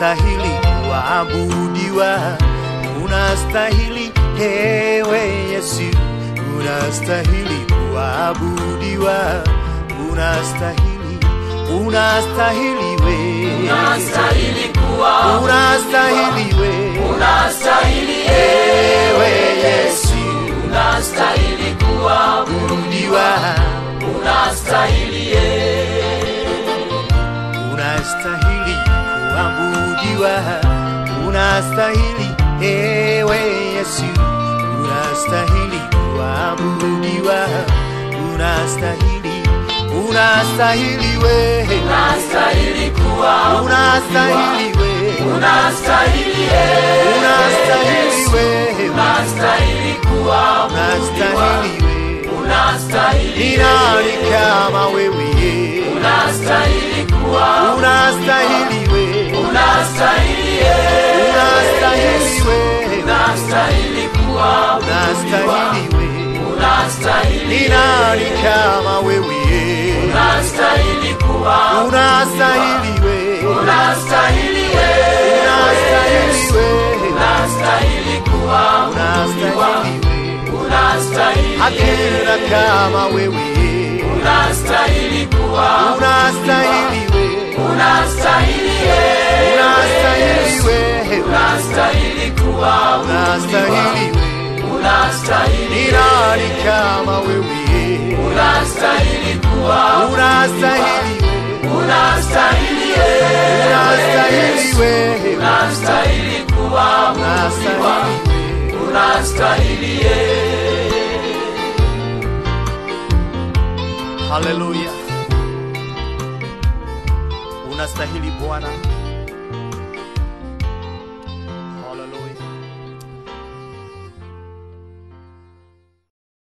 unastahili kuabudiwa, unastahili ewe Yesu, unastahili kuabudiwa, unastahili, unastahili we, unastahili kuwa. Unastahili we, unastahili ewe Yesu, unastahili kuabudiwa, unastahili unastahili kuabudiwa, unastahili. Ewe Yesu, unastahili kuabudiwa, unastahili, unastahili we, unastahili kuwa unastahili we, unastahili unastahili we, unastahili kuwa unastahili we, unastahili ni nani kama unastahili. Kuwa we, ni nani kama wewe? Unastahili kuwa. Unastahili we, unastahili. Unastahili we, unastahili kuwa. Unastahili we, unastahili. Hakuna kama wewe. Unastahili kuwa. Unastahili we, unastahili kama wewe. Unastahili kuwa. Unastahili unastahili unastahili wewe unastahili kuwa. Unastahili unastahili Haleluya, unastahili Bwana,